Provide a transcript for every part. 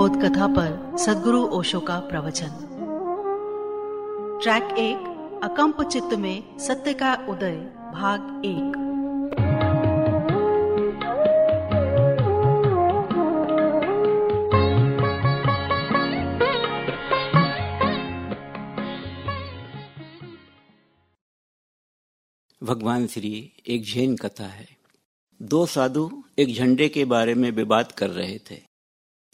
बोध कथा पर सदगुरु ओशो का प्रवचन। ट्रैक एक, अकंप चित्त में सत्य का उदय, भाग एक। भगवान श्री, एक जैन कथा है। दो साधु एक झंडे के बारे में विवाद कर रहे थे।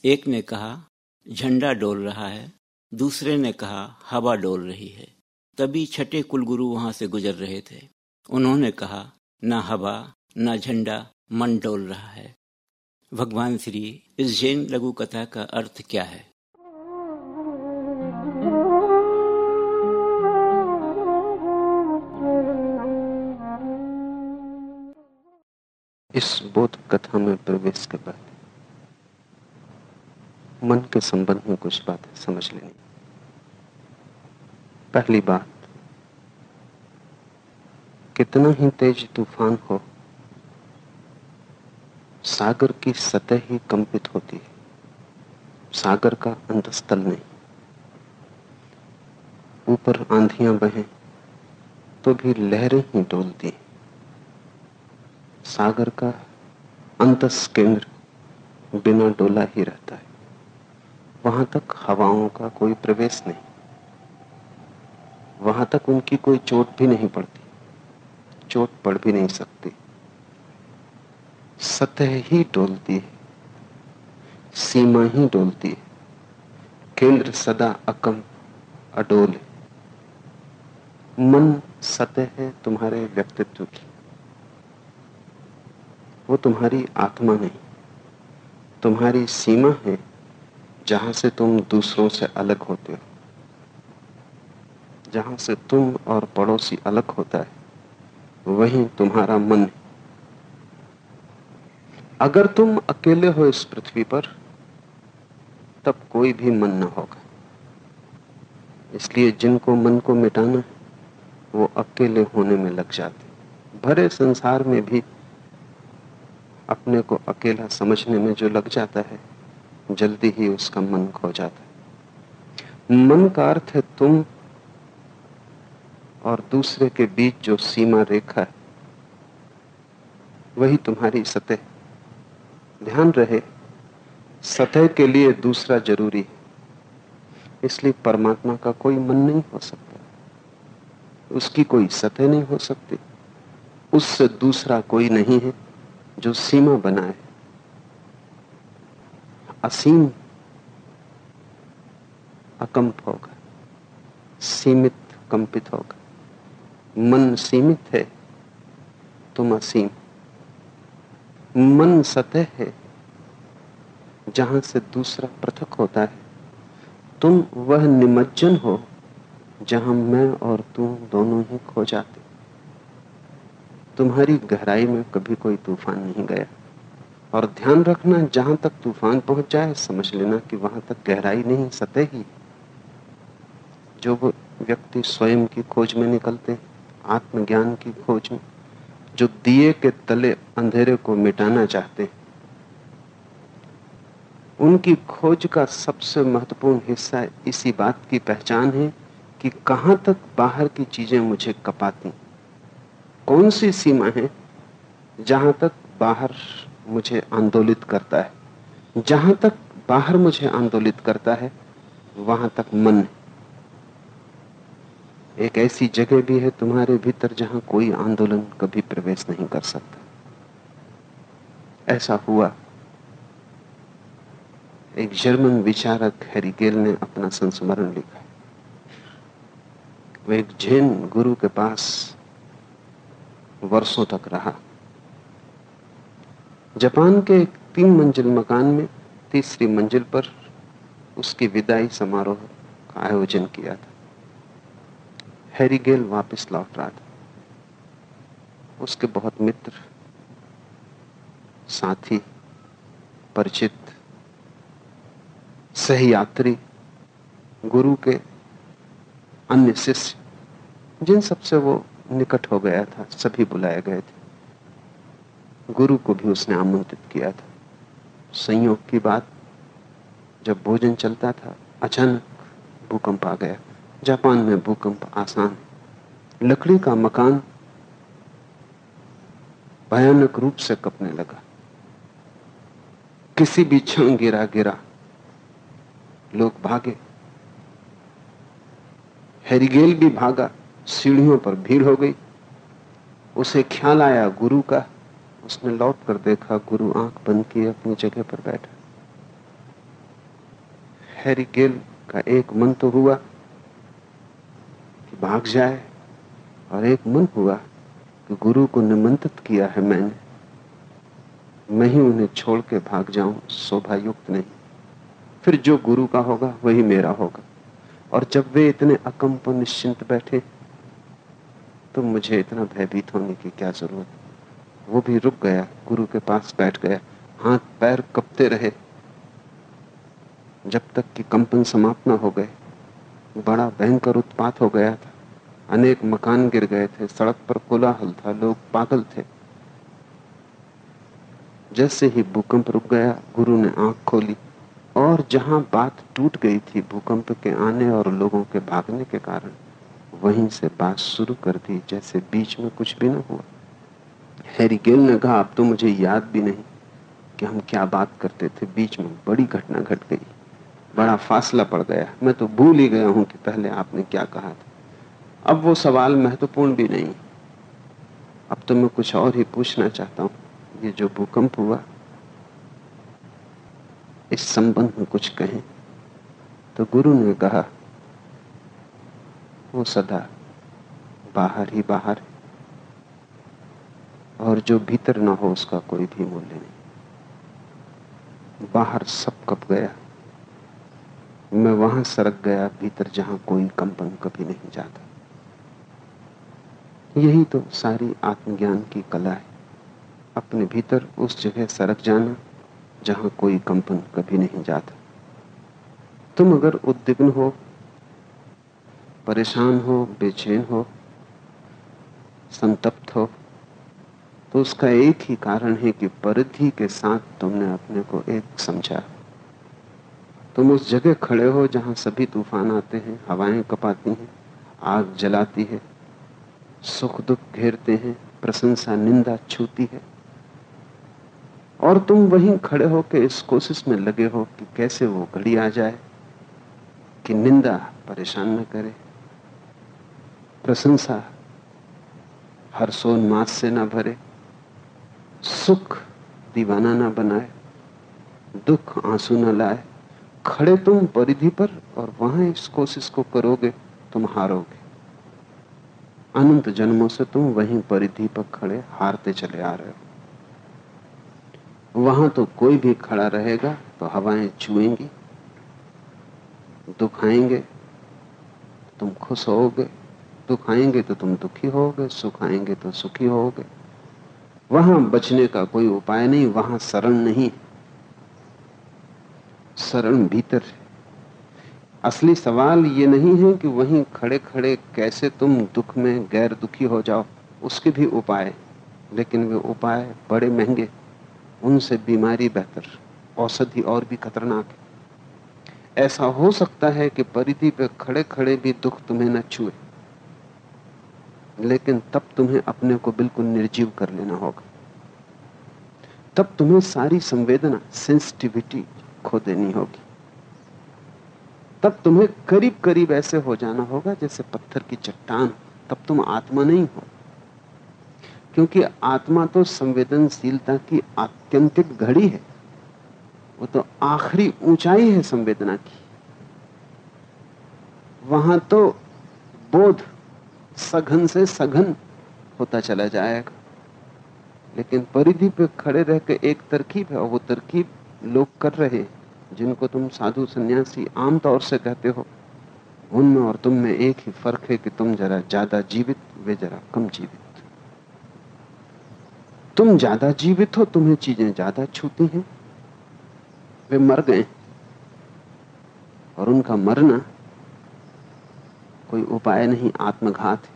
एक ने कहा, झंडा डोल रहा है. दूसरे ने कहा, हवा डोल रही है. तभी छठे कुलगुरु वहाँ से गुजर रहे थे। उन्होंने कहा, न हवा, न झंडा, मन डोल रहा है. भगवान श्री, इस जैन लघु कथा का अर्थ क्या है? इस बोध कथा में प्रवेश के बाद मन के संबंध में कुछ बातें समझ लेनी। पहली बात, कितना ही तेज तूफ़ान हो, सागर की सतह ही कंपित होती है। सागर का अंतस्थल नहीं। ऊपर आंधियाँ बहें तो भी लहरें ही डोलती सागर का अंतस केंद्र बिना डोला ही रहता है। वहाँ तक हवाओं का कोई प्रवेश नहीं। वहाँ तक उनकी कोई चोट भी नहीं पड़ती। चोट पड़ भी नहीं सकती। सतह ही डोलती है। सीमा ही डोलती है। केंद्र सदा अकम, अडोल है। मन सतह है तुम्हारे व्यक्तित्व की। वो तुम्हारी आत्मा नहीं। तुम्हारी सीमा है जहाँ से तुम दूसरों से अलग होते हो, जहाँ से तुम और पड़ोसी अलग होता है, वही तुम्हारा मन है। अगर तुम अकेले हो इस पृथ्वी पर, तब कोई भी मन न होगा। इसलिए जिनको मन को मिटाना वो अकेले होने में लग जाते भरे संसार में भी अपने को अकेला समझने में जो लग जाता है जल्दी ही उसका मन खो जाता है। मन का अर्थ है तुम और दूसरे के बीच जो सीमा रेखा है, वही तुम्हारी सतह ध्यान रहे, सतह के लिए दूसरा ज़रूरी है। इसलिए परमात्मा का कोई मन नहीं हो सकता। उसकी कोई सतह नहीं हो सकती। उससे दूसरा कोई नहीं है जो सीमा बनाए। असीम अकंप होगा, सीमित कंपित होगा। मन सीमित है, तुम असीम। मन सतह है, जहाँ से दूसरा पृथक होता है। तुम वह निमज्जन हो, जहाँ मैं और तुम दोनों ही खो जाते। तुम्हारी गहराई में कभी कोई तूफ़ान नहीं गया। और ध्यान रखना, जहाँ तक तूफ़ान पहुँच जाए, समझ लेना कि वहाँ तक गहराई नहीं, सतह ही। जो वो व्यक्ति स्वयं की खोज में निकलते आत्मज्ञान की खोज में, जो दिए के तले अंधेरे को मिटाना चाहते उनकी खोज का सबसे महत्वपूर्ण हिस्सा इसी बात की पहचान है कि कहाँ तक बाहर की चीज़ें मुझे कपाती कौन सी सीमा है जहाँ तक बाहर मुझे आंदोलित करता है। जहाँ तक बाहर मुझे आंदोलित करता है, वहाँ तक मन एक ऐसी जगह भी है तुम्हारे भीतर जहाँ कोई आंदोलन कभी प्रवेश नहीं कर सकता। ऐसा हुआ। एक जर्मन विचारक हैरिगेल ने अपना संस्मरण लिखा वह एक जैन गुरु के पास वर्षों तक रहा। जापान के एक तीन मंजिल मकान में, तीसरी मंजिल पर उसकी विदाई समारोह का आयोजन किया था। हैरी गेल वापस लौट रहा था। उसके बहुत मित्र, साथी, परिचित, सहयात्री, गुरु के अन्य शिष्य, जिन सबसे वो निकट हो गया था, सभी बुलाए गए थे। गुरु को भी उसने आमंत्रित किया था। संयोग की बात, जब भोजन चलता था, अचानक भूकंप आ गया। जापान में भूकंप आसान लकड़ी का मकान भयानक रूप से कपने लगा। किसी भी क्षण गिरा गिरा लोग भागे। हैरिगेल भी भागा, सीढ़ियों पर भीड़ हो गई। उसे ख्याल आया गुरु का उसने लौट कर देखा गुरु आँख बंद किए अपनी जगह पर बैठा। हैरिगेल का एक मन तो हुआ कि भाग जाए और एक मन हुआ कि गुरु को निमंत्रित किया है मैंने। मैं ही उन्हें छोड़ के भाग जाऊँ शोभा युक्त नहीं। फिर जो गुरु का होगा, वही मेरा होगा। और जब वे इतने अकम्प निश्चिंत बैठे तो मुझे इतना भयभीत होने की क्या ज़रूरत? वो भी रुक गया, गुरु के पास बैठ गया, हाथ पैर कपते रहे। जब तक कि कंपन समाप्त न हो गए, बड़ा भयंकर उत्पात हो गया था। अनेक मकान गिर गए थे, सड़क पर कोलाहल था, लोग पागल थे। जैसे ही भूकंप रुक गया, गुरु ने आँख खोली और जहाँ बात टूट गई थी भूकंप के आने और लोगों के भागने के कारण, वहीं से बात शुरू कर दी जैसे बीच में कुछ भी ना हुआ। हैरी गेल ने कहा, अब तो मुझे याद भी नहीं कि हम क्या बात करते थे। बीच में बड़ी घटना घट गई। बड़ा फासला पड़ गया। मैं तो भूल ही गया हूँ कि पहले आपने क्या कहा था। अब वो सवाल महत्वपूर्ण भी नहीं। अब तो मैं कुछ और ही पूछना चाहता हूँ। ये जो भूकंप हुआ, इस संबंध में कुछ कहें। तो गुरु ने कहा, वो सदा बाहर ही बाहर है। और जो भीतर ना हो उसका कोई भी मूल्य नहीं। बाहर सब कप गया? मैं वहाँ सरक गया, भीतर जहाँ कोई कंपन कभी नहीं जाता। यही तो सारी आत्मज्ञान की कला है। अपने भीतर उस जगह सरक जाना, जहाँ कोई कंपन कभी नहीं जाता। तुम अगर उद्विग्न हो, परेशान हो, बेचैन हो, संतप्त हो उसका एक ही कारण है कि परिधि के साथ तुमने अपने को एक समझा। तुम उस जगह खड़े हो जहाँ सभी तूफ़ान आते हैं, हवाएँ कपाती हैं, आग जलाती है, सुख दुख घेरते हैं, प्रशंसा, निंदा छूती है। और तुम वहीं खड़े हो के इस कोशिश में लगे हो कि कैसे वो घड़ी आ जाए, कि निंदा परेशान न करे, प्रशंसा हर्षोन्मास से ना भरे सुख दीवाना ना बनाए, दुख आँसू न लाए। खड़े तुम परिधि पर और वहाँ इस कोशिश को करोगे, तुम हारोगे। अनंत जन्मों से तुम वहीं परिधि पर खड़े, हारते चले आ रहे हो। वहाँ तो कोई भी खड़ा रहेगा तो हवाएँ छुएँगी दुखाएँगे तुम खुश होगे दुख आएँगे तो तुम दुखी होगे सुख आएँगे तो सुखी होगे वहाँ बचने का कोई उपाय नहीं, वहाँ शरण नहीं शरण भीतर है। असली सवाल ये नहीं है कि वहीं खड़े खड़े कैसे तुम दुख में गैर दुखी हो जाओ, उसके भी उपाय लेकिन वे उपाय बड़े महँगे उनसे बीमारी बेहतर, औषधि और भी खतरनाक है। ऐसा हो सकता है कि परिधि पे खड़े खड़े भी दुख तुम्हें न छुए। लेकिन तब तुम्हें अपने को बिल्कुल निर्जीव कर लेना होगा। तब तुम्हें सारी संवेदना सेंसिटिविटी खो देनी होगी। तब तुम्हें करीब करीब ऐसे हो जाना होगा जैसे पत्थर की चट्टान। तब तुम आत्मा नहीं हो। क्योंकि आत्मा तो संवेदनशीलता की आत्यंतिक घड़ी है। वो तो आखिरी ऊंचाई है संवेदना की। वहाँ तो बोध सघन से सघन होता चला जाएगा। लेकिन परिधि पे खड़े रह के एक तरकीब है और वो तरकीब लोग कर रहे जिनको तुम साधु सन्यासी आमतौर से कहते हो। उनमें और तुम में एक ही फ़र्क है कि तुम जरा ज़्यादा जीवित, वे जरा कम जीवित। तुम ज़्यादा जीवित हो, तुम्हें चीज़ें ज़्यादा छूती हैं। वे मर गए और उनका मरना कोई उपाय नहीं, आत्मघात है।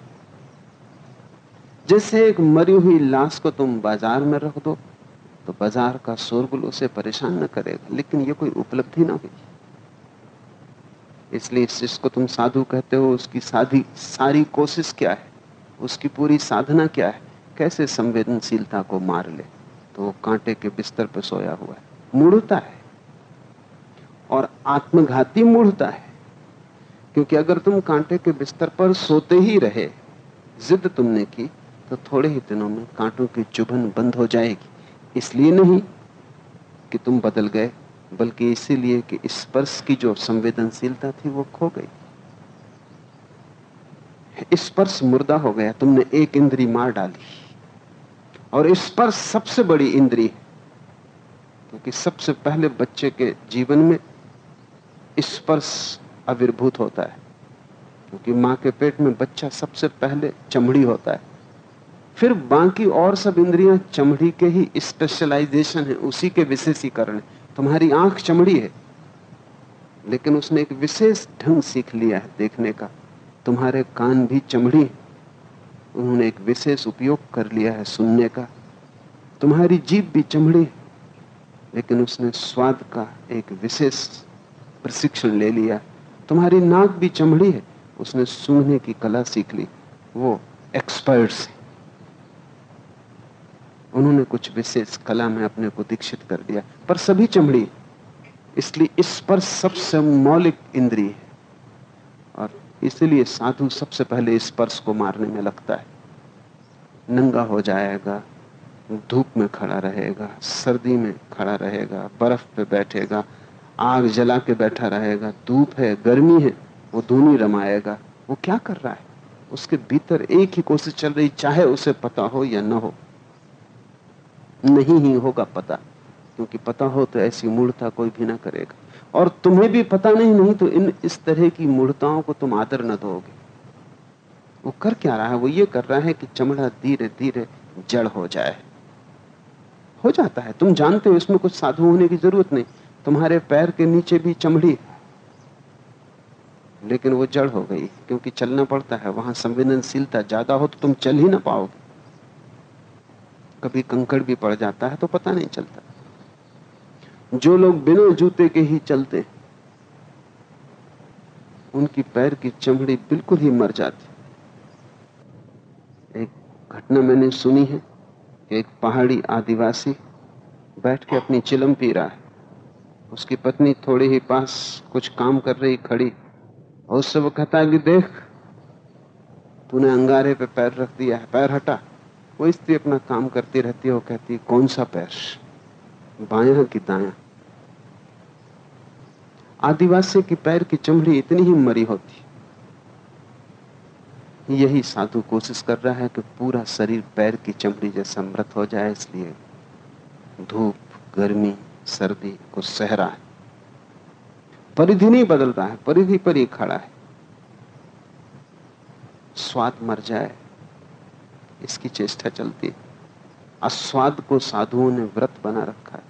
जैसे एक मरी हुई लाश को तुम बाज़ार में रख दो तो बाज़ार का शोरगुल उसे परेशान न करेगा, लेकिन ये कोई उपलब्धि ना हुई। इसलिए जिसको तुम साधु कहते हो, उसकी साधी, सारी कोशिश क्या है? उसकी पूरी साधना क्या है? कैसे संवेदनशीलता को मार ले? तो वो कांटे के बिस्तर पर सोया हुआ है, मूढ़ता है। और आत्मघाती मूढ़ता है। क्योंकि अगर तुम कांटे के बिस्तर पर सोते ही रहे, जिद तुमने की तो थोड़े ही दिनों में कांटों की चुभन बंद हो जाएगी। इसलिए नहीं कि तुम बदल गए, बल्कि इसीलिए कि स्पर्श इस की जो संवेदनशीलता थी वो खो गई। स्पर्श मुर्दा हो गया, तुमने एक इंद्री मार डाली। और स्पर्श सबसे बड़ी इंद्री है, क्योंकि सबसे पहले बच्चे के जीवन में स्पर्श आविर्भूत होता है। क्योंकि माँ के पेट में बच्चा सबसे पहले चमड़ी होता है। फिर बाकी और सब इंद्रियाँ चमड़ी के ही स्पेशलाइजेशन है, उसी के विशेषीकरण तुम्हारी आँख चमड़ी है, लेकिन उसने एक विशेष ढंग सीख लिया है देखने का। तुम्हारे कान भी चमड़ी उन्होंने एक विशेष उपयोग कर लिया है सुनने का। तुम्हारी जीभ भी चमड़ी लेकिन उसने स्वाद का एक विशेष प्रशिक्षण ले लिया। तुम्हारी नाक भी चमड़ी है। उसने सूंघने की कला सीख ली। वो एक्सपर्ट्स है उन्होंने कुछ विशेष कला में अपने को दीक्षित कर दिया, पर सभी चमड़ी इसलिए इस पर सबसे मौलिक इंद्रिय है। और इसलिए साधु सबसे पहले स्पर्श को मारने में लगता है। नंगा हो जाएगा, धूप में खड़ा रहेगा, सर्दी में खड़ा रहेगा, बर्फ़ पे बैठेगा आग जला के बैठा रहेगा, धूप है, गर्मी है, वो धूनी रमाएगा। वो क्या कर रहा है? उसके भीतर एक ही कोशिश चल रही, चाहे उसे पता हो या न हो। नहीं ही होगा पता, क्योंकि पता हो तो ऐसी मूर्ता कोई भी ना करेगा। और तुम्हें भी पता नहीं नहीं तो इन इस तरह की मूर्ताओं को तुम आदर न दोगे। वो कर क्या रहा है? वो ये कर रहा है कि चमड़ा धीरे धीरे जड़ हो जाए। हो जाता है। तुम जानते हो, इसमें कुछ साधु होने की ज़रूरत नहीं। तुम्हारे पैर के नीचे भी चमड़ी लेकिन वो जड़ हो गई, क्योंकि चलना पड़ता है, वहाँ संवेदनशीलता ज़्यादा हो तो तुम चल ही ना पाओगे। कभी कंकड़ भी पड़ जाता है तो पता नहीं चलता। जो लोग बिना जूते के ही चलते उनकी पैर की चमड़ी बिल्कुल ही मर जाती। एक घटना मैंने सुनी है कि एक पहाड़ी आदिवासी बैठ के अपनी चिलम पी रहा है। उसकी पत्नी थोड़े ही पास कुछ काम कर रही खड़ी और उससे वो कहता है कि देख, तूने अंगारे पे पैर रख दिया है, पैर हटा। वो स्त्री अपना काम करती रहती है वो कहती है, कौन सा पैर? बाया कि दाया। आदिवासी की पैर की चमड़ी इतनी ही मरी होती। यही साधु कोशिश कर रहा है कि पूरा शरीर पैर की चमड़ी जैसा मृत हो जाए, इसलिए धूप, गर्मी सर्दी को सह रहा है। परिधि नहीं बदलता है, परिधि पर ही खड़ा है। स्वाद मर जाए, इसकी चेष्टा चलती है। अस्वाद को साधुओं ने व्रत बना रखा है।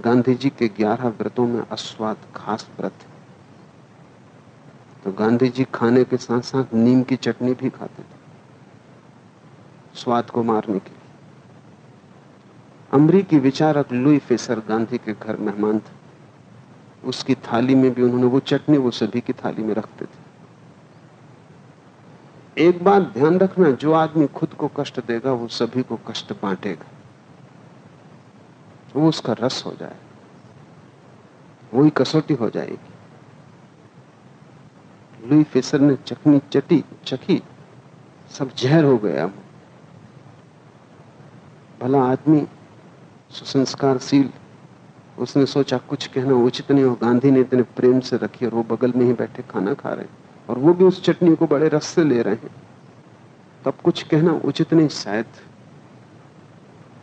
गांधी जी के ग्यारह व्रतों में अस्वाद खास व्रत है। तो गांधी जी खाने के साथ साथ नीम की चटनी भी खाते थे। स्वाद को मारने के लिए। अमरीकी विचारक लुई फेसर गांधी के घर मेहमान थे। उसकी थाली में भी उन्होंने, वो चटनी वो सभी की थाली में रखते थे। एक बात ध्यान रखना, जो आदमी खुद को कष्ट देगा, वो सभी को कष्ट बांटेगा। वो उसका रस हो जाए, वही कसौटी हो जाएगी। लुई फेसर ने चखनी चटी, चखी, सब जहर हो गया। भला आदमी सुसंस्कारशील उसने सोचा, कुछ कहना उचित नहीं हो गांधी ने इतने प्रेम से रखी और वो बगल में ही बैठे खाना खा रहे और वो भी उस चटनी को बड़े रस से ले रहे हैं। तब कुछ कहना उचित नहीं, शायद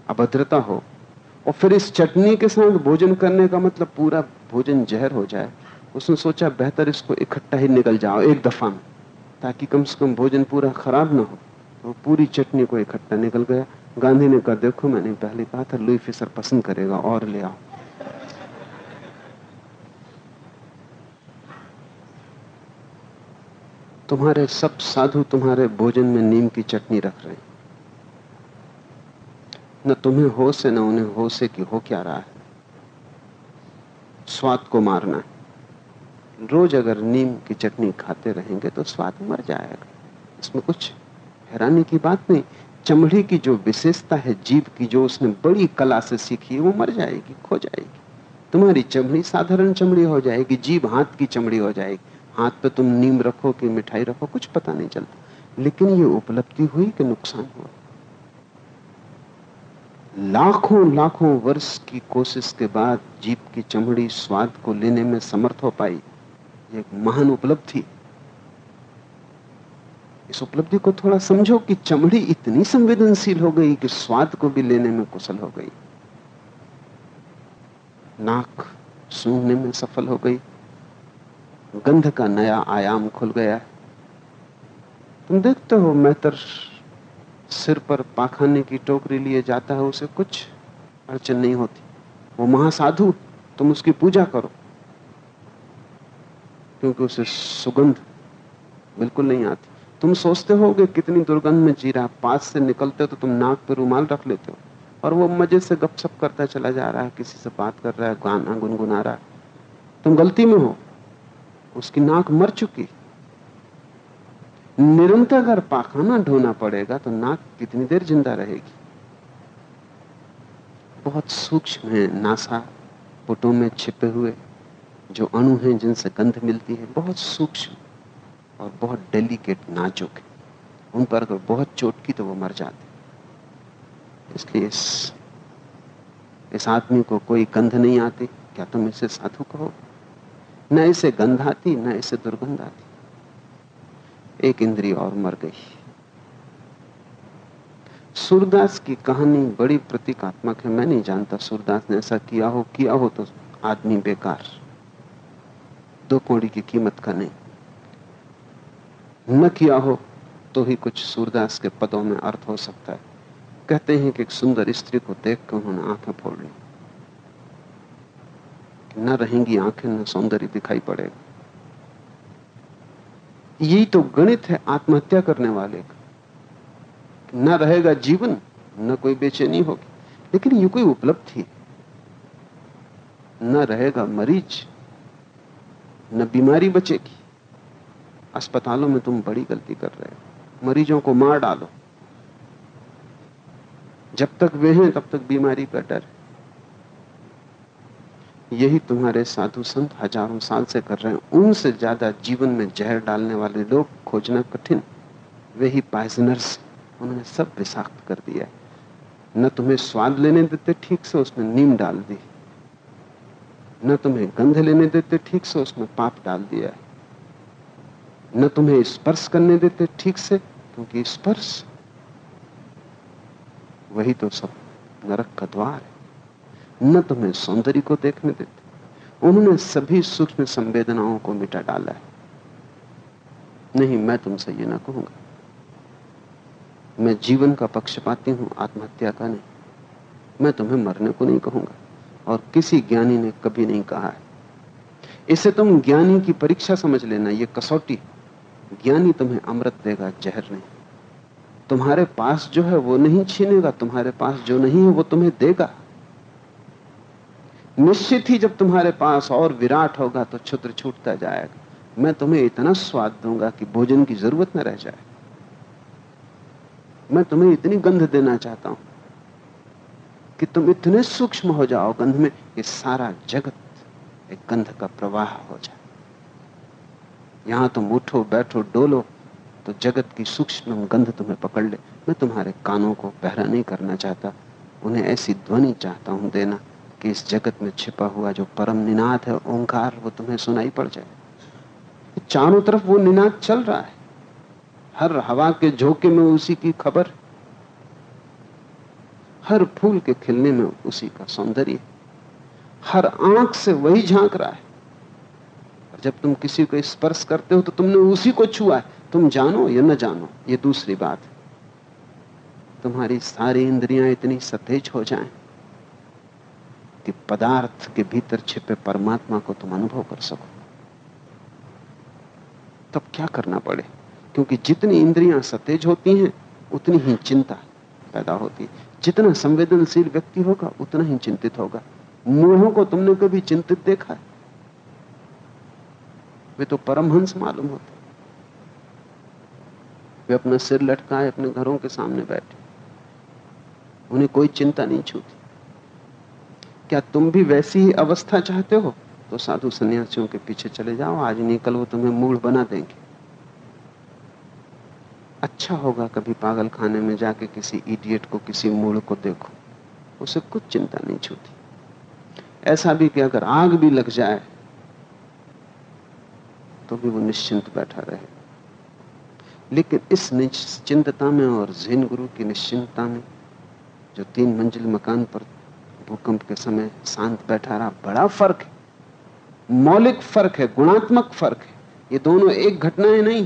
अभद्रता हो। और फिर इस चटनी के साथ भोजन करने का मतलब पूरा भोजन जहर हो जाए। उसने सोचा, बेहतर इसको इकट्ठा ही निकल जाओ एक दफ़ा में, ताकि कम से कम भोजन पूरा खराब ना हो। तो पूरी चटनी को इकट्ठा निकल गया। गांधी ने कहा, देखो, मैंने पहले कहा था, लुई फिसर पसंद करेगा, और ले आओ। तुम्हारे सब साधु तुम्हारे भोजन में नीम की चटनी रख रहे हैं। न तुम्हें होश है, न उन्हें होश है कि हो क्या रहा है। स्वाद को मारना है। रोज अगर नीम की चटनी खाते रहेंगे तो स्वाद मर जाएगा। इसमें कुछ हैरानी की बात नहीं, चमड़ी की जो विशेषता है, जीव की जो उसने बड़ी कला से सीखी है, वो मर जाएगी, खो जाएगी। तुम्हारी चमड़ी साधारण चमड़ी हो जाएगी, जीव हाथ की चमड़ी हो जाएगी। हाथ पे तुम नीम रखो कि मिठाई रखो, कुछ पता नहीं चलता। लेकिन ये उपलब्धि हुई कि नुकसान हुआ? लाखों लाखों वर्ष की कोशिश के बाद जीव की चमड़ी स्वाद को लेने में समर्थ हो पाई। एक महान उपलब्धि इस उपलब्धि को थोड़ा समझो कि चमड़ी इतनी संवेदनशील हो गई कि स्वाद को भी लेने में कुशल हो गई। नाक सूंघने में सफल हो गई। गंध का नया आयाम खुल गया तुम देखते हो मेहतर सिर पर पाखाने की टोकरी लिए जाता है, उसे कुछ अड़चन नहीं होती। वो महासाधु, तुम उसकी पूजा करो। क्योंकि उसे सुगंध बिल्कुल नहीं आती। तुम सोचते हो कितनी दुर्गंध में जी रहा पास से निकलते तो तुम नाक पे रुमाल रख लेते हो। और वो मज़े से गपशप करता चला जा रहा है, किसी से बात कर रहा है, गाना गुनगुना रहा है। तुम गलती में हो। उसकी नाक मर चुकी। निरंतर अगर पाखाना ढोना पड़ेगा तो नाक कितनी देर ज़िंदा रहेगी? बहुत सूक्ष्म है नासा, पुटों में छिपे हुए जो अणु हैं जिनसे गंध मिलती है, बहुत सूक्ष्म। और बहुत डेलिकेट नाजुक है। उन पर अगर बहुत चोट की तो वो मर जाते इसलिए इस इस आदमी को कोई गंध नहीं आती, क्या तुम इसे साधु कहो? न इसे गंध आती, न इसे दुर्गंध आती। एक इंद्री और मर गई। सूरदास की कहानी बड़ी प्रतीकात्मक है। मैं नहीं जानता सूरदास ने ऐसा किया हो किया हो तो आदमी बेकार। दो कौड़ी की कीमत का नहीं। न किया हो तो ही कुछ सूरदास के पदों में अर्थ हो सकता है। कहते हैं कि एक सुंदर स्त्री को देख कर उन्होंने आँखें फोड़ ली। न रहेंगी आँखें, न सौंदर्य दिखाई पड़ेगा। यही तो गणित है आत्महत्या करने वाले का। न रहेगा जीवन, न कोई बेचैनी होगी। लेकिन ये कोई उपलब्धि न रहेगा मरीज़, न बीमारी बचेगी। अस्पतालों में तुम बड़ी गलती कर रहे हो। मरीजों को मार डालो। जब तक वे हैं, तब तक बीमारी का डर यही तुम्हारे साधु संत हज़ारों साल से कर रहे हैं। उनसे ज़्यादा जीवन में जहर डालने वाले लोग खोजना कठिन। वे ही पाइजनर्स उन्होंने सब विषाक्त कर दिया है। न तुम्हें स्वाद लेने देते ठीक से उसमें नीम डाल दी। न तुम्हें गंध लेने देते ठीक से उसमें पाप डाल दिया है। न तुम्हें स्पर्श करने देते ठीक से, क्योंकि स्पर्श वही तो सब नरक का द्वार है। न तुम्हें सौंदर्य को देखने देते, उन्होंने सभी सूक्ष्म संवेदनाओं को मिटा डाला है। नहीं, मैं तुमसे ये ना कहूँगा। मैं जीवन का पक्षपाती हूँ, आत्महत्या का नहीं। मैं तुम्हें मरने को नहीं कहूँगा, और किसी ज्ञानी ने कभी नहीं कहा है। इसे तुम ज्ञानी की परीक्षा समझ लेना, ये कसौटी ज्ञानी तुम्हें अमृत देगा, जहर नहीं। तुम्हारे पास जो है वो नहीं छीनेगा, तुम्हारे पास जो नहीं है वो तुम्हें देगा। निश्चित ही जब तुम्हारे पास और विराट होगा तो छुत्र छूटता जाएगा। मैं तुम्हें इतना स्वाद दूँगा कि भोजन की ज़रूरत न रह जाए। मैं तुम्हें इतनी गंध देना चाहता हूँ कि तुम इतने सूक्ष्म हो जाओ गंध में कि सारा जगत एक गंध का प्रवाह हो जाए। यहाँ तुम उठो, बैठो, डोलो तो जगत की सूक्ष्म गंध तुम्हें पकड़ ले। मैं तुम्हारे कानों को पहरा नहीं करना चाहता। उन्हें ऐसी ध्वनि चाहता हूँ देना कि इस जगत में छिपा हुआ जो परम निनाद है, ओंकार, वो तुम्हें सुनाई पड़ जाए। चारों तरफ़ वो निनाद चल रहा है। हर हवा के झोंके में उसी की खबर। हर फूल के खिलने में उसी का सौंदर्य। हर आँख से वही झाँक रहा है। जब तुम किसी को स्पर्श करते हो तो तुमने उसी को छुआ है। तुम जानो या न जानो, ये दूसरी बात है। तुम्हारी सारी इंद्रियाँ इतनी सतेज हो जाएँ कि पदार्थ के भीतर छिपे परमात्मा को तुम अनुभव कर सको। तब क्या करना पड़े? क्योंकि जितनी इंद्रियाँ सतेज होती हैं, उतनी ही चिंता पैदा होती है। जितना संवेदनशील व्यक्ति होगा, उतना ही चिंतित होगा। मूढ़ों को तुमने कभी चिंतित देखा है? वे तो परमहंस मालूम होते। वे अपना सिर लटकाए, अपने घरों के सामने बैठे। उन्हें कोई चिंता नहीं छूती। क्या तुम भी वैसी ही अवस्था चाहते हो? तो साधु सन्यासियों के पीछे चले जाओ, आज नहीं कल वो तुम्हें मूड बना देंगे। अच्छा होगा कभी पागल खाने में जाके किसी इडियट को, किसी मूड को देखो। उसे कुछ चिंता नहीं छूती। ऐसा भी कि अगर आग भी लग जाए तो भी वो निश्चिंत बैठा रहे। लेकिन इस निश्चिंतता में और जैन गुरु की निश्चिंतता में, जो तीन मंजिल मकान पर भूकंप के समय शांत बैठा रहा, बड़ा फ़र्क है। मौलिक फ़र्क है, गुणात्मक फ़र्क है। ये दोनों एक घटनाएँ नहीं,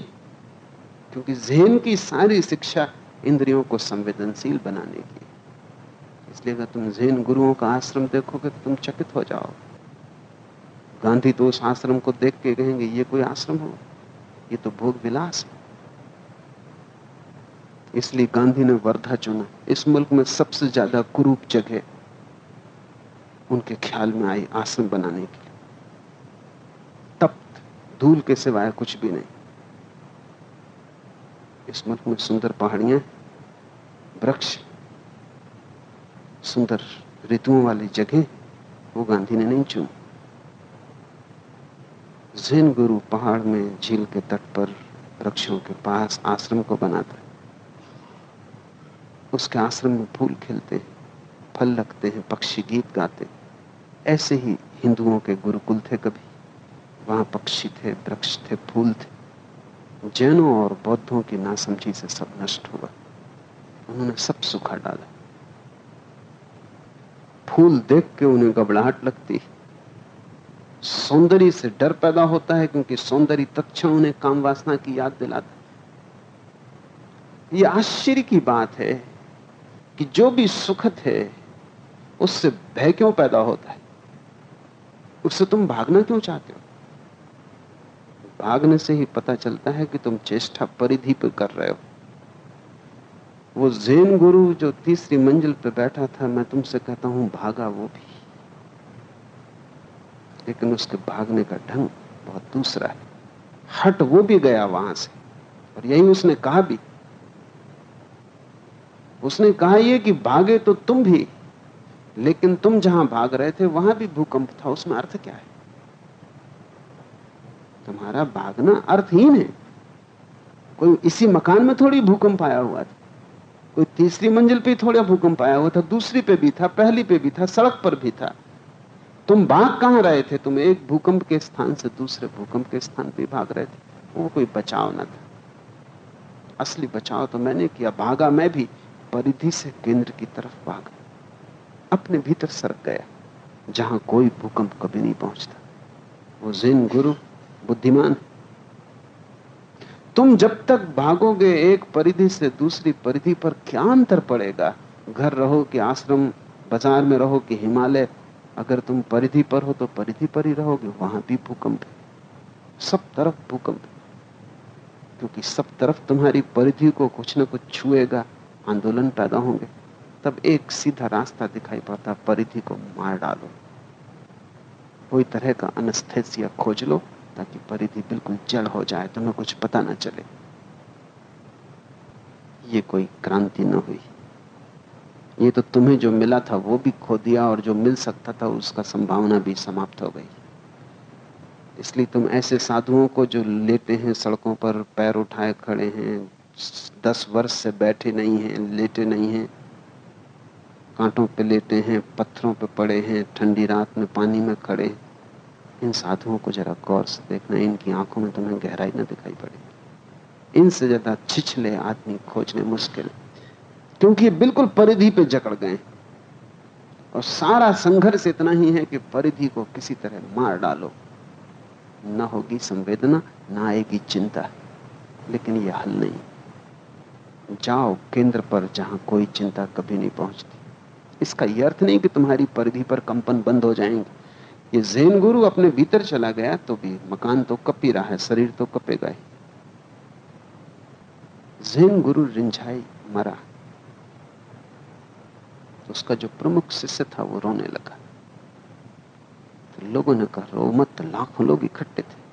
क्योंकि जहन की सारी शिक्षा इंद्रियों को संवेदनशील बनाने की इसलिए अगर तुम जैन गुरुओं का आश्रम देखोगे तो तुम चकित हो जाओ गांधी तो उस आश्रम को देख के कहेंगे, ये कोई आश्रम हो? ये तो भोग विलास है। इसलिए गांधी ने वर्धा चुना। इस मुल्क में सबसे ज़्यादा कुरूप जगह उनके ख्याल में आई आश्रम बनाने के लिए। तप्त, धूल के सिवाय कुछ भी नहीं। इस मुल्क में सुंदर पहाड़ियाँ वृक्ष, सुंदर ऋतुओं वाली जगह, वो गांधी ने नहीं चुनी। जैन गुरु पहाड़ में झील के तट पर वृक्षों के पास आश्रम को बनाता है, उसके आश्रम में फूल खिलते हैं, फल लगते हैं, पक्षी गीत गाते ऐसे ही हिंदुओं के गुरुकुल थे कभी। वहाँ पक्षी थे, वृक्ष थे, फूल थे। जैनों और बौद्धों की नासमझी से सब नष्ट हुआ। उन्होंने सब सुखा डाला। फूल देख के उन्हें घबराहट लगती सौंदर्य से डर पैदा होता है क्योंकि सौंदर्य तत्क्षण उन्हें काम वासना की याद दिलाता यह आश्चर्य की बात है कि जो भी सुखद है, उससे भय क्यों पैदा होता है? उससे तुम भागना क्यों चाहते हो? भागने से ही पता चलता है कि तुम चेष्टा परिधि पर कर रहे हो। वो जैन गुरु जो तीसरी मंजिल पर बैठा था, मैं तुमसे कहता हूँ, भागा वो भी। लेकिन उसके भागने का ढंग बहुत दूसरा है। हट, वो भी गया वहाँ से। और यही उसने कहा भी। उसने कहा यह कि भागे तो तुम भी, लेकिन तुम जहाँ भाग रहे थे, वहाँ भी भूकंप था। उसमें अर्थ क्या है? तुम्हारा भागना अर्थहीन है। कोई इसी मकान में थोड़ी भूकंप आया हुआ था। कोई तीसरी मंजिल पे थोड़ा भूकंप आया हुआ था। दूसरी पे भी था, पहली पे भी था, सड़क पर भी था। तुम भाग कहाँ रहे थे? तुम एक भूकंप के स्थान से दूसरे भूकंप के स्थान पे भाग रहे थे। वो कोई बचाव न था। असली बचाव तो मैंने किया। भागा मैं भी परिधि से केंद्र की तरफ़ भागा। अपने भीतर सरक गया, जहाँ कोई भूकंप कभी नहीं पहुँचता। वो जिन गुरु, बुद्धिमान। तुम जब तक भागोगे, एक परिधि से दूसरी परिधि पर क्या अंतर पड़ेगा? घर रहो कि आश्रम, बाज़ार में रहो कि हिमालय अगर तुम परिधि पर हो तो परिधि पर ही रहोगे, वहाँ भी भूकंप है। सब तरफ़ भूकंप है। क्योंकि सब तरफ़ तुम्हारी परिधि को कुछ ना कुछ छुएगा, आंदोलन पैदा होंगे। तब एक सीधा रास्ता दिखाई पड़ता, परिधि को मार डालो। कोई तरह का अनस्थेसिया खोज लो, ताकि परिधि बिल्कुल जड़ हो जाए, तुम्हें कुछ पता ना चले। ये कोई क्रांति न हुई। ये तो तुम्हें जो मिला था वो भी खो दिया और जो मिल सकता था उसका संभावना भी समाप्त हो गई। इसलिए तुम ऐसे साधुओं को जो लेटे हैं, सड़कों पर पैर उठाए खड़े हैं, दस वर्ष से बैठे नहीं हैं, लेटे नहीं हैं, कांटों पे लेटे हैं, पत्थरों पे पड़े हैं, ठंडी रात में पानी में खड़े इन साधुओं को जरा गौर से देखना, इनकी आँखों में तुम्हें गहराई न दिखाई पड़े। इनसे ज़्यादा छिछले आदमी खोजने मुश्किल क्योंकि बिल्कुल परिधि पे जकड़ गए। और सारा संघर्ष इतना ही है कि परिधि को किसी तरह मार डालो। न होगी संवेदना, न आएगी चिंता। लेकिन यह हल नहीं। जाओ केंद्र पर जहाँ कोई चिंता कभी नहीं पहुँचती। इसका यह अर्थ नहीं कि तुम्हारी परिधि पर कंपन बंद हो जाएँगे। ये जैन गुरु अपने भीतर चला गया तो भी मकान तो कप रहा है, शरीर तो कपेगा ही। जैन गुरु रिंझाई, मरा। उसका जो प्रमुख शिष्य था वो रोने लगा। तो लोगों ने कहा रो मत, लाखों लोग इकट्ठे थे।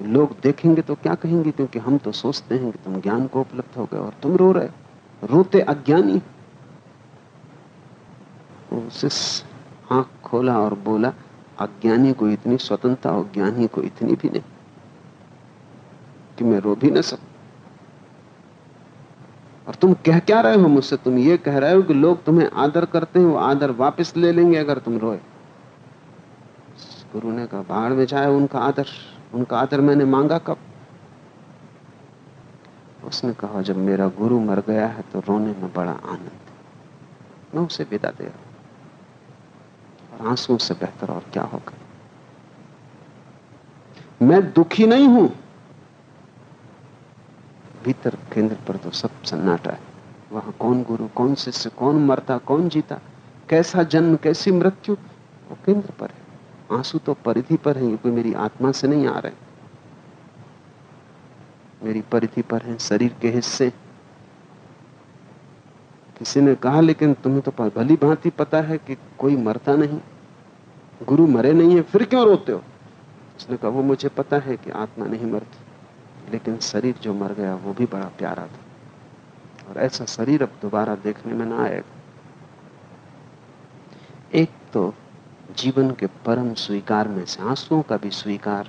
लोग देखेंगे तो क्या कहेंगे? क्योंकि हम तो सोचते हैं कि तुम ज्ञान को उपलब्ध हो गए और तुम रो रहे रोते अज्ञानी उसे आँख खोला और बोला, अज्ञानी को इतनी स्वतंत्रता और ज्ञानी को इतनी भी नहीं कि मैं रो भी ना सकूँ। और तुम कह क्या रहे हो मुझसे? तुम ये कह रहे हो कि लोग तुम्हें आदर करते हैं, वो आदर वापस ले लेंगे अगर तुम रोए। गुरु ने कहा, बाढ़ में जाए उनका आदर उनका आदर मैंने मांगा कब? उसने कहा, जब मेरा गुरु मर गया है तो रोने में बड़ा आनंद मैं उसे विदा दे रहा और आंसुओं से बेहतर और क्या होगा? मैं दुखी नहीं हूँ। भीतर केंद्र पर तो सब सन्नाटा है। वहाँ कौन गुरु, कौन शिष्य, कौन मरता, कौन जीता? कैसा जन्म, कैसी मृत्यु? वो केंद्र पर है। आँसू तो परिधि पर है क्योंकि मेरी आत्मा से नहीं आ रहे। मेरी परिधि पर है, शरीर के हिस्से। किसी ने कहा, लेकिन तुम्हें तो भली भांति पता है कि कोई मरता नहीं। गुरु मरे नहीं है, फिर क्यों रोते हो? उसने कहा, वो मुझे पता है कि आत्मा नहीं मरती। लेकिन शरीर जो मर गया, वो भी बड़ा प्यारा था। और ऐसा शरीर अब दोबारा देखने में ना आएगा। एक तो जीवन के परम स्वीकार में से, आंसुओं का भी स्वीकार,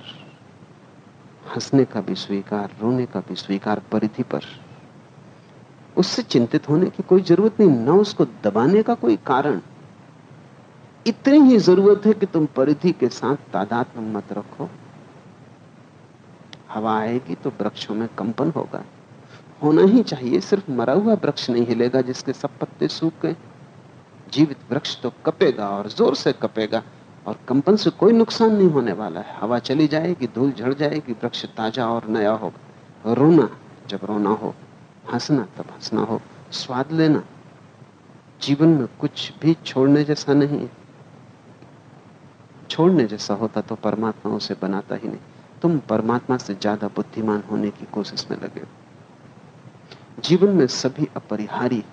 हंसने का भी स्वीकार, रोने का भी स्वीकार परिधि पर, उससे चिंतित होने की कोई ज़रूरत नहीं, ना उसको दबाने का कोई कारण। इतनी ही ज़रूरत है कि तुम परिधि के साथ तादाद में मत रखो। हवा आएगी तो वृक्षों में कंपन होगा। होना ही चाहिए, सिर्फ़ मरा हुआ वृक्ष नहीं हिलेगा जिसके सब पत्ते सूख गए। जीवित वृक्ष तो कपेगा और ज़ोर से कपेगा और कंपन से कोई नुकसान नहीं होने वाला है। हवा चली जाएगी, धूल झड़ जाएगी, वृक्ष ताज़ा और नया होगा। रोना, जब रोना हो, हंसना, तब हंसना हो। स्वाद लेना, जीवन में कुछ भी छोड़ने जैसा नहीं है। छोड़ने जैसा होता तो परमात्मा उसे बनाता ही नहीं। तुम परमात्मा से ज़्यादा बुद्धिमान होने की कोशिश में लगे जीवन में सभी अपरिहार्य,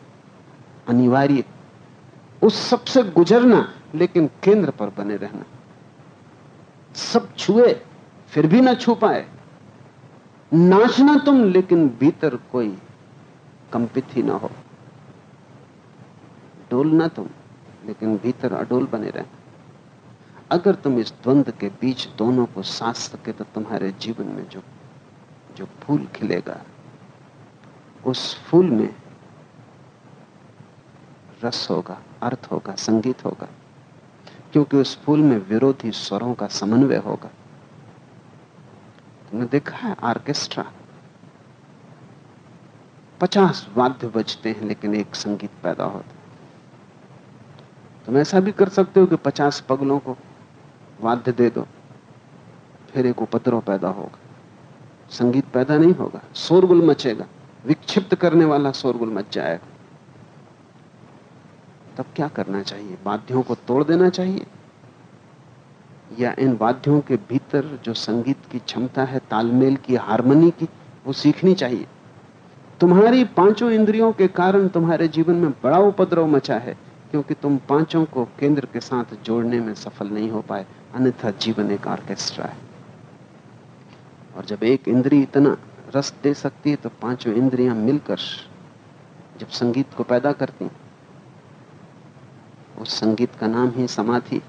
अनिवार्य, उस सबसे गुजरना, लेकिन केंद्र पर बने रहना। सब छुए, फिर भी ना छू पाए। नाचना तुम, लेकिन भीतर कोई कंपित ही ना हो। डोलना तुम, लेकिन भीतर अडोल बने रहना। अगर तुम इस द्वंद के बीच दोनों को साथ सके तो तुम्हारे जीवन में जो जो फूल खिलेगा, उस फूल में रस होगा, अर्थ होगा, संगीत होगा, क्योंकि उस फूल में विरोधी स्वरों का समन्वय होगा। तुमने देखा है, ऑर्केस्ट्रा? पचास वाद्य बजते हैं, लेकिन एक संगीत पैदा होता है। तुम ऐसा भी कर सकते हो कि पचास पगलों को वाद्य दे दो। फिर एक उपद्रव पैदा होगा। संगीत पैदा नहीं होगा, शोरगुल मचेगा। विक्षिप्त करने वाला शोरगुल मच जाएगा। तब क्या करना चाहिए? वाद्यों को तोड़ देना चाहिए? या इन वाद्यों के भीतर जो संगीत की क्षमता है, तालमेल की, हारमोनी की, वो सीखनी चाहिए? तुम्हारी पाँचों इंद्रियों के कारण तुम्हारे जीवन में बड़ा उपद्रव मचा है, क्योंकि तुम पाँचों को केंद्र के साथ जोड़ने में सफल नहीं हो पाए। अन्यथा जीवन एक ऑर्केस्ट्रा है। और जब एक इंद्री इतना रस दे सकती है तो पाँचों इंद्रियाँ मिलकर जब संगीत को पैदा करती उस संगीत का नाम ही समाधि।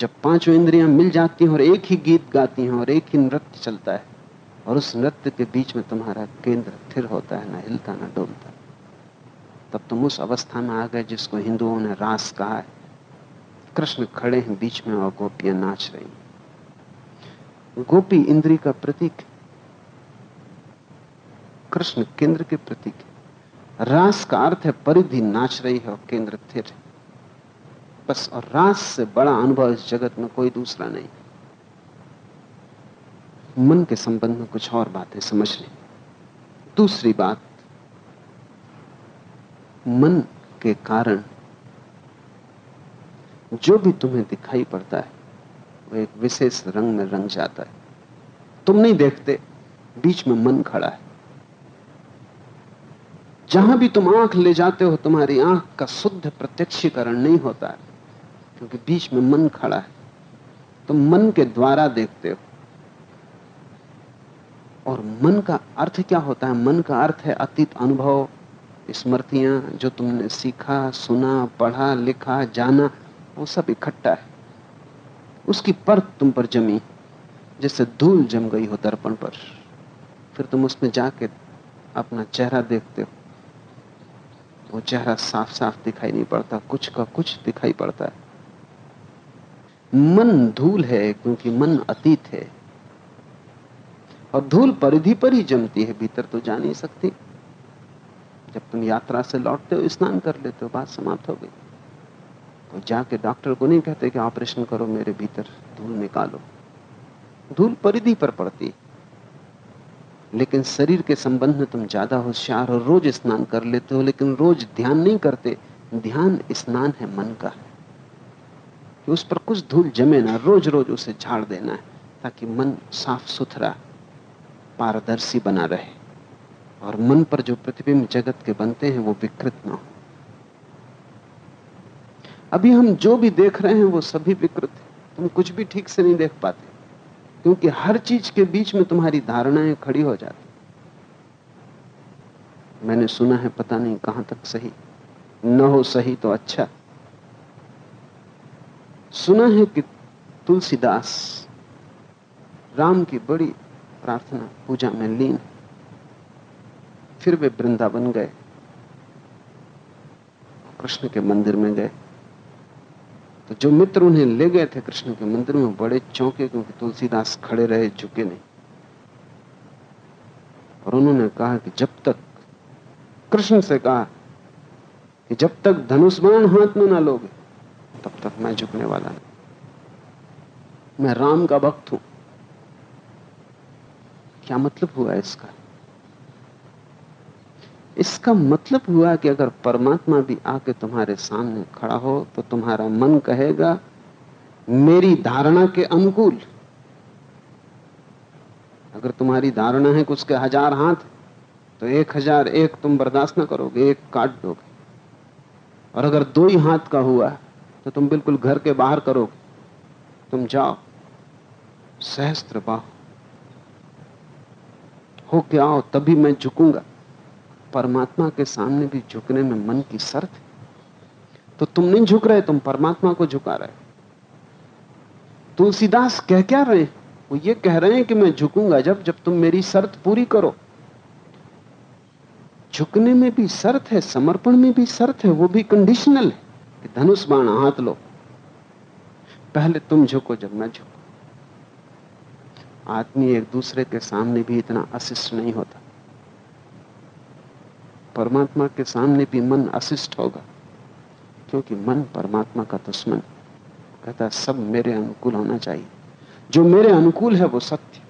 जब पाँचों इंद्रियाँ मिल जाती हैं और एक ही गीत गाती हैं और एक ही नृत्य चलता है, और उस नृत्य के बीच में तुम्हारा केंद्र स्थिर होता है, ना हिलता, ना डोलता तब तुम उस अवस्था में आ गए जिसको हिंदुओं ने रास कहा है। कृष्ण खड़े हैं बीच में और गोपियाँ नाच रही गोपी इंद्री का प्रतीक कृष्ण केंद्र के प्रतीक रास का अर्थ है परिधि नाच रही है और केंद्र स्थिर है। बस और रास से बड़ा अनुभव इस जगत में कोई दूसरा नहीं। मन के संबंध में कुछ और बातें समझ लें। दूसरी बात, मन के कारण जो भी तुम्हें दिखाई पड़ता है वो एक विशेष रंग में रंग जाता है। तुम नहीं देखते, बीच में मन खड़ा है। जहाँ भी तुम आँख ले जाते हो, तुम्हारी आँख का शुद्ध प्रत्यक्षीकरण नहीं होता है, क्योंकि बीच में मन खड़ा है। तुम मन के द्वारा देखते हो। और मन का अर्थ क्या होता है? मन का अर्थ है अतीत अनुभव, स्मृतियाँ, जो तुमने सीखा, सुना, पढ़ा, लिखा, जाना। वो सब इकट्ठा है। उसकी परत तुम पर जमी, जैसे धूल जम गई हो दर्पण पर। फिर तुम उसमें जाके अपना चेहरा देखते हो। वो चेहरा साफ़ साफ़ दिखाई नहीं पड़ता, कुछ का कुछ दिखाई पड़ता है। मन धूल है, क्योंकि मन अतीत है। और धूल परिधि पर ही जमती है, भीतर तो जा नहीं सकती। जब तुम यात्रा से लौटते हो, स्नान कर लेते हो, बात समाप्त हो गई। जाके डॉक्टर को नहीं कहते कि ऑपरेशन करो, मेरे भीतर धूल निकालो। धूल परिधि पर पड़ती लेकिन शरीर के संबंध में तुम ज़्यादा होशियार हो, रोज स्नान कर लेते हो, लेकिन रोज ध्यान नहीं करते। ध्यान, स्नान है मन का। कि उस पर कुछ धूल जमे ना रोज रोज उसे झाड़ देना है, ताकि मन साफ़ सुथरा, पारदर्शी बना रहे। और मन पर जो प्रतिबिंब जगत के बनते हैं, वो विकृत ना हो। अभी हम जो भी देख रहे हैं वो सभी विकृत है। तुम कुछ भी ठीक से नहीं देख पाते, क्योंकि हर चीज़ के बीच में तुम्हारी धारणाएँ खड़ी हो जाती। मैंने सुना है पता नहीं कहाँ तक सही, न हो सही तो अच्छा। सुना है कि तुलसीदास राम की बड़ी प्रार्थना पूजा में लीन फिर वे वृंदावन गए, कृष्ण के मंदिर में गए। जो मित्र उन्हें ले गए थे कृष्ण के मंदिर में बड़े चौंके क्योंकि तुलसीदास खड़े रहे झुके नहीं। और उन्होंने कहा कि जब तक, कृष्ण से कहा कि जब तक धनुष बाण हाथ में ना लोगे, तब तक मैं झुकने वाला नहीं। मैं राम का भक्त हूँ। क्या मतलब हुआ इसका? इसका मतलब हुआ कि अगर परमात्मा भी आके तुम्हारे सामने खड़ा हो तो तुम्हारा मन कहेगा, मेरी धारणा के अनुकूल। अगर तुम्हारी धारणा है कि उसके हज़ार हाथ तो एक हज़ार एक तुम बर्दाश्त ना करोगे, एक काट दोगे। और अगर दो ही हाथ का हुआ तो तुम बिल्कुल घर के बाहर करोगे। तुम जाओ, सहस्त्र बाह। हो क्या आओ, तभी मैं झुकूँगा। परमात्मा के सामने भी झुकने में मन की शर्त तो तुम नहीं झुक रहे, तुम परमात्मा को झुका रहे तुलसीदास कह क्या रहे वो ये कह रहे हैं कि मैं झुकूँगा जब जब तुम मेरी शर्त पूरी करो। झुकने में भी शर्त है, समर्पण में भी शर्त है, वो भी कंडीशनल है कि धनुष बाण हाथ लो। पहले तुम झुको जब मैं झुको। आदमी एक दूसरे के सामने भी इतना अशिष्ट नहीं होता। परमात्मा के सामने भी मन अशिष्ट होगा, क्योंकि मन परमात्मा का दुश्मन कहता सब मेरे अनुकूल होना चाहिए। जो मेरे अनुकूल है वो सत्य।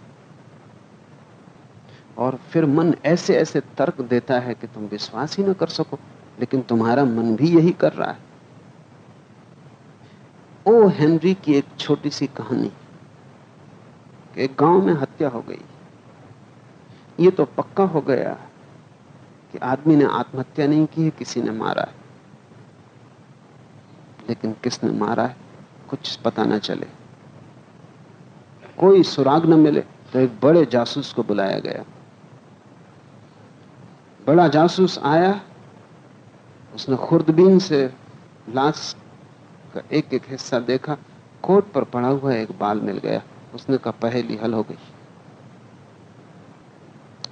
और फिर मन ऐसे ऐसे तर्क देता है कि तुम विश्वास ही ना कर सको, लेकिन तुम्हारा मन भी यही कर रहा है। ओ हेनरी की एक छोटी सी कहानी एक गाँव में हत्या हो गई। ये तो पक्का हो गया। कि आदमी ने आत्महत्या नहीं की है किसी ने मारा है। लेकिन किसने मारा है, कुछ पता ना चले। कोई सुराग न मिले तो एक बड़े जासूस को बुलाया गया। बड़ा जासूस आया, उसने खुर्दबीन से लाश का एक एक हिस्सा देखा, कोट पर पड़ा हुआ एक बाल मिल गया, उसने कहा, पहली हल हो गई।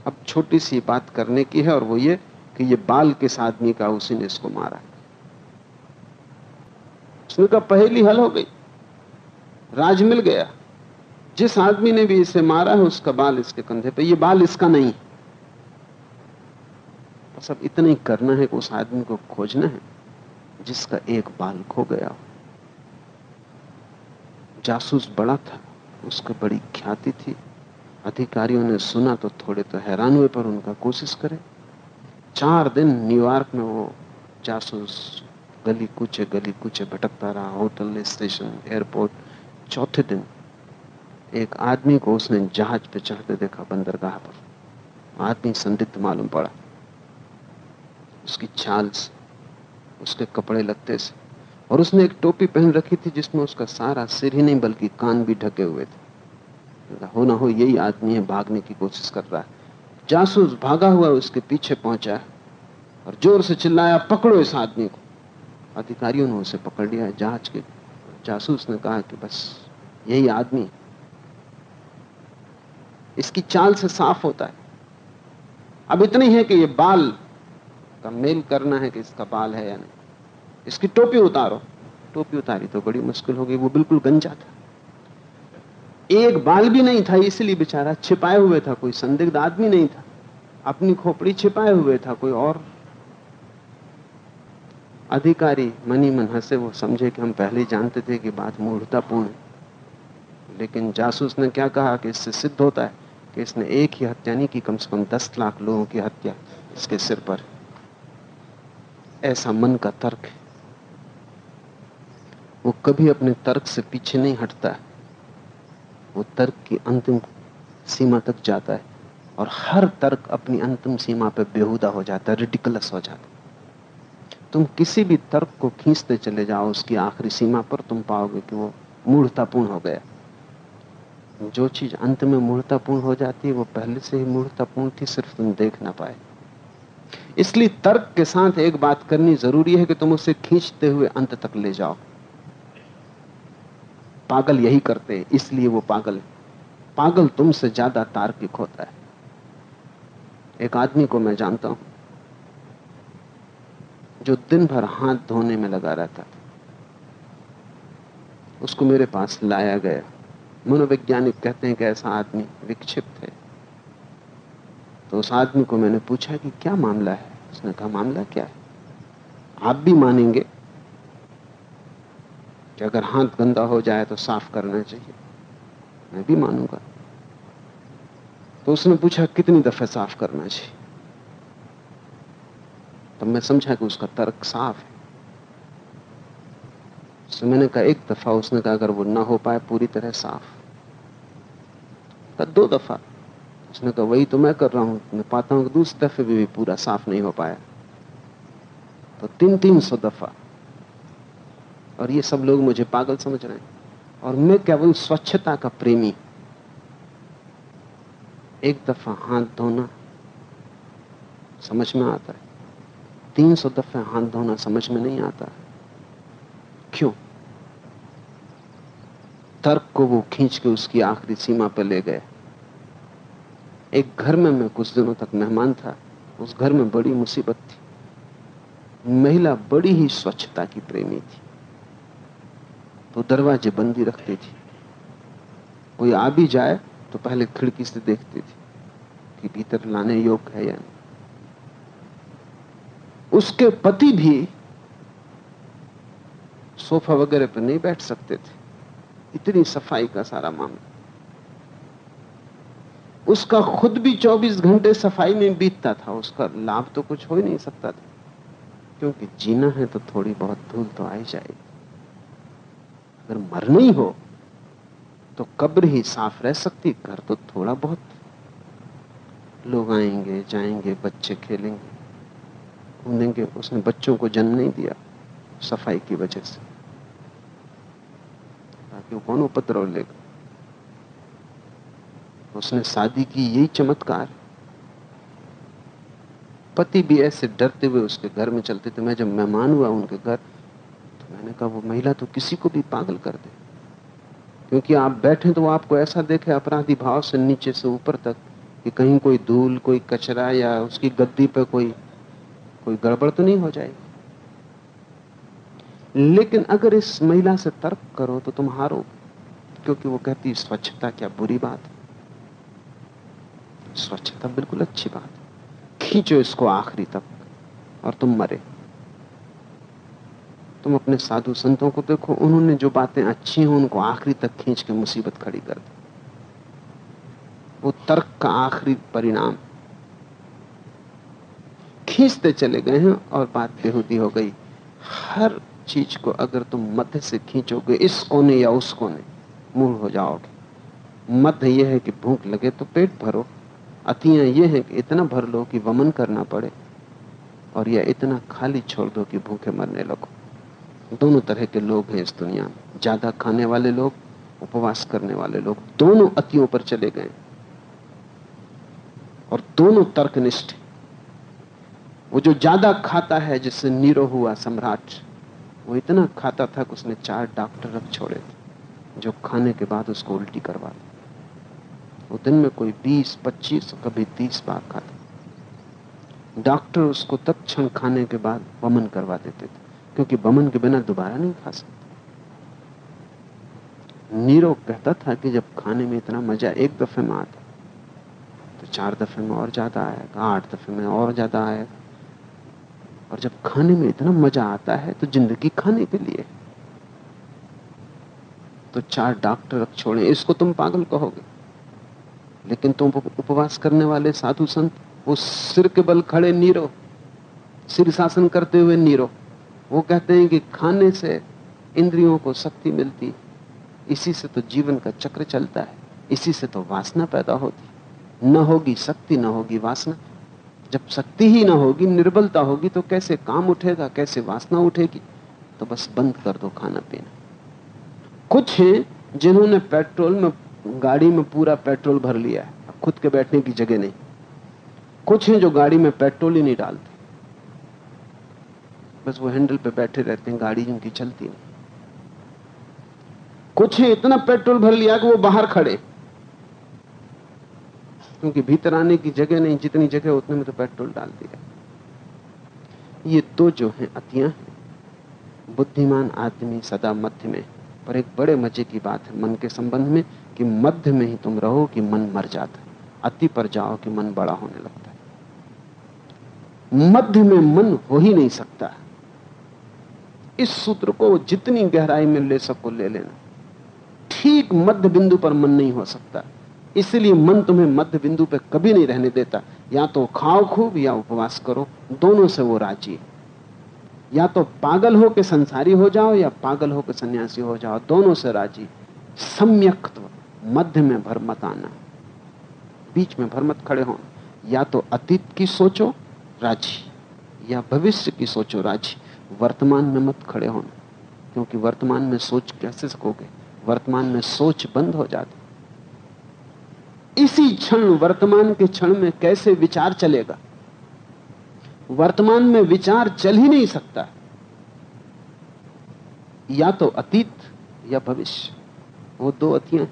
अब छोटी सी बात करने की है और वो ये कि ये बाल किस आदमी का उसी ने इसको मारा। उसने कहा, पहली हल हो गई। राज मिल गया। जिस आदमी ने भी इसे मारा है, उसका बाल इसके कंधे पे। ये बाल इसका नहीं। बस अब इतना ही करना है कि उस आदमी को खोजना है, जिसका एक बाल खो गया जासूस बड़ा था, उसको बड़ी ख्याति थी। अधिकारियों ने सुना तो थोड़े तो हैरान हुए, पर उनका कोशिश करे। चार दिन न्यूयॉर्क में वो जासूस गली कुचे गली कुचे भटकता रहा, होटल, स्टेशन, एयरपोर्ट। चौथे दिन एक आदमी को उसने जहाज़ पे चढ़ते देखा बंदरगाह पर। आदमी संदिग्ध मालूम पड़ा। उसकी छाल से, उसके कपड़े लगते से, और उसने एक टोपी पहन रखी थी जिसमें उसका सारा सिर ही नहीं, बल्कि कान भी ढके हुए थे। हो ना हो, यही आदमी है, भागने की कोशिश कर रहा है। जासूस भागा हुआ उसके पीछे पहुँचा और ज़ोर से चिल्लाया, पकड़ो इस आदमी को। अधिकारियों ने उसे पकड़ लिया जहाज़ के जासूस ने कहा कि बस, यही आदमी इसकी चाल से साफ़ होता है। अब इतनी है कि ये बाल का मेल करना है कि इसका बाल है या नहीं। इसकी टोपी उतारो। टोपी उतारी तो बड़ी मुश्किल हो गई वो बिल्कुल गंजा था। एक बाल भी नहीं था, इसलिए बेचारा छिपाए हुए था, कोई संदिग्ध आदमी नहीं था। अपनी खोपड़ी छिपाए हुए था, कोई और। अधिकारी मनी मन हंसे, वो समझे कि हम पहले जानते थे कि बात मूर्तापूर्ण लेकिन जासूस ने क्या कहा कि इससे सिद्ध होता है कि इसने एक ही हत्या नहीं की, कम से कम दस लाख लोगों की हत्या इसके सिर पर। ऐसा मन का तर्क है। वो कभी अपने तर्क से पीछे नहीं हटता। है वो तर्क की अंतिम सीमा तक जाता है और हर तर्क अपनी अंतिम सीमा पर बेहुदा हो जाता है रिडिकुलस हो जाता है। तुम किसी भी तर्क को खींचते चले जाओ, उसकी आखिरी सीमा पर तुम पाओगे कि वो मूर्तापूर्ण हो गया। जो चीज़ अंत में मूर्तापूर्ण हो जाती है, वो पहले से ही मूर्तापूर्ण थी, सिर्फ़ तुम देख ना पाए। इसलिए तर्क के साथ एक बात करनी ज़रूरी है कि तुम उसे खींचते हुए अंत तक ले जाओ। पागल यही करते हैं, इसलिए वो पागल है। पागल तुमसे ज़्यादा तार्किक होता है। एक आदमी को मैं जानता हूँ, जो दिन भर हाथ धोने में लगा रहता था, उसको मेरे पास लाया गया। मनोवैज्ञानिक कहते हैं कि ऐसा आदमी विक्षिप्त है। तो उस आदमी को मैंने पूछा कि क्या मामला है? उसने कहा, मामला क्या है? आप भी मानेंगे। कि अगर हाथ गंदा हो जाए तो साफ़ करना चाहिए। मैं भी मानूँगा। तो उसने पूछा कितनी दफे साफ़ करना चाहिए? तब मैं समझा कि उसका तर्क साफ़ है। तो मैंने कहा एक दफ़ा उसने कहा अगर वो ना हो पाए पूरी तरह साफ़। दो दफ़ा उसने कहा वही तो मैं कर रहा हूँ मैं पाता हूँ कि दूसरे दफे भी, भी पूरा साफ़ नहीं हो पाया। तो तीन तीन सौ दफ़ा और ये सब लोग मुझे पागल समझ रहे हैं। और मैं केवल स्वच्छता का प्रेमी। एक दफ़ा हाथ धोना समझ में आता है। तीन सौ दफे हाथ धोना समझ में नहीं आता क्यों? तर्क को वो खींच के उसकी आखिरी सीमा पर ले गए। एक घर में मैं कुछ दिनों तक मेहमान था। उस घर में बड़ी मुसीबत थी। महिला बड़ी ही स्वच्छता की प्रेमी थी। तो दरवाजे बंदी रखती थी। कोई आ भी जाए तो पहले खिड़की से देखती थी कि भीतर लाने योग्य है या नहीं। उसके पति भी सोफा वगैरह पर नहीं बैठ सकते थे। इतनी सफ़ाई का सारा मामला। उसका खुद भी 24 घंटे सफ़ाई में बीतता था। उसका लाभ तो कुछ हो ही नहीं सकता था। क्योंकि जीना है तो थोड़ी बहुत धूल तो आ ही जाएगी। अगर मरना ही हो तो कब्र ही साफ़ रह सकती, घर तो थोड़ा बहुत। लोग आएँगे, जाएँगे, बच्चे खेलेंगे, घूमेंगे, उसने बच्चों को जन्म नहीं दिया, सफ़ाई की वजह से। ताकि वो कौन उपद्रव लेगा? उसने शादी की यही चमत्कार। पति भी ऐसे डरते हुए उसके घर में चलते थे। मैं जब मेहमान हुआ उनके घर मैंने कहा, वो महिला तो किसी को भी पागल कर दे। क्योंकि आप बैठे तो आपको ऐसा देखे अपराधी भाव से नीचे से ऊपर तक कि कहीं कोई धूल, कोई कचरा या उसकी गद्दी पर कोई कोई गड़बड़ तो नहीं हो जाएगी। लेकिन अगर इस महिला से तर्क करो तो तुम हारो, क्योंकि वो कहती स्वच्छता क्या बुरी बात है? स्वच्छता बिल्कुल अच्छी बात खींचो इसको आखिरी तक और तुम मरे। तुम अपने साधु संतों को देखो, उन्होंने जो बातें अच्छी हैं, उनको आखिरी तक खींच के मुसीबत खड़ी कर दी। वो तर्क का आखिरी परिणाम। खींचते चले गए हैं और बात बेहूदी हो गई। हर चीज़ को अगर तुम मध्य से खींचोगे, इस कोने या उस कोने, मूल हो जाओगे। मध्य यह है कि भूख लगे तो पेट भरो। अतियाँ यह है कि इतना भर लो कि वमन करना पड़े। और यह इतना खाली छोड़ दो कि भूखे मरने लगो। दोनों तरह के लोग हैं इस दुनिया में। ज़्यादा खाने वाले लोग, उपवास करने वाले लोग, दोनों अतियों पर चले गए। और दोनों तर्कनिष्ठ वो जो ज़्यादा खाता है, जिससे नीरो हुआ सम्राट, वो इतना खाता था कि उसने चार डॉक्टर रख छोड़े थे, जो खाने के बाद उसको उल्टी करवा दी वो दिन में कोई बीस, पच्चीस, कभी तीस बार खाता डॉक्टर उसको तब खाने के बाद वमन करवा देते थे। क्योंकि बमन के बिना दोबारा नहीं खा सकते। नीरो कहता था कि जब खाने में इतना मज़ा एक दफे में आता तो चार दफे में और ज़्यादा आएगा, आठ दफे में और ज़्यादा आएगा। और जब खाने में इतना मज़ा आता है तो ज़िंदगी खाने के लिए। तो चार डॉक्टर रख छोड़े, इसको तुम पागल कहोगे? लेकिन तुम उपवास करने वाले साधु संत, वो सिर के बल खड़े नीरो। सिर शासन करते हुए नीरो। वो कहते हैं कि खाने से इंद्रियों को शक्ति मिलती इसी से तो जीवन का चक्र चलता है। इसी से तो वासना पैदा होती न होगी शक्ति, न होगी वासना। जब शक्ति ही ना होगी, निर्बलता होगी तो कैसे काम उठेगा, कैसे वासना उठेगी? तो बस बंद कर दो खाना पीना। कुछ हैं जिन्होंने पेट्रोल में, गाड़ी में पूरा पेट्रोल भर लिया है। खुद के बैठने की जगह नहीं। कुछ हैं जो गाड़ी में पेट्रोल ही नहीं डालते। बस वो हैंडल पे बैठे रहते हैं गाड़ी उनकी चलती नहीं। कुछ है इतना पेट्रोल भर लिया कि वो बाहर खड़े। क्योंकि भीतर आने की जगह नहीं, जितनी जगह उतने में तो पेट्रोल डाल दिया। ये दो जो है अतियाँ हैं। बुद्धिमान आदमी सदा मध्य में, पर एक बड़े मज़े की बात है मन के संबंध में, कि मध्य में ही तुम रहो कि मन मर जाता है। अति पर जाओ कि मन बड़ा होने लगता है। मध्य में मन हो ही नहीं सकता। इस सूत्र को जितनी गहराई में ले सको, ले लेना। ठीक मध्य बिंदु पर मन नहीं हो सकता। इसलिए मन तुम्हें मध्य बिंदु पर कभी नहीं रहने देता। या तो खाओ खूब, या उपवास करो। दोनों से वो राज़ी है। या तो पागल हो के संसारी हो जाओ, या पागल हो के सन्यासी हो जाओ। दोनों से राज़ी सम्यक्त्व। मध्य में भर मत आना। बीच में भर मत खड़े हो या तो अतीत की सोचो, राज़ी। या भविष्य की सोचो, राज़ी। वर्तमान में मत खड़े होना, क्योंकि वर्तमान में सोच कैसे सकोगे? वर्तमान में सोच बंद हो जाती। इसी क्षण वर्तमान के क्षण में कैसे विचार चलेगा? वर्तमान में विचार चल ही नहीं सकता। या तो अतीत या भविष्य, वो दो अतियाँ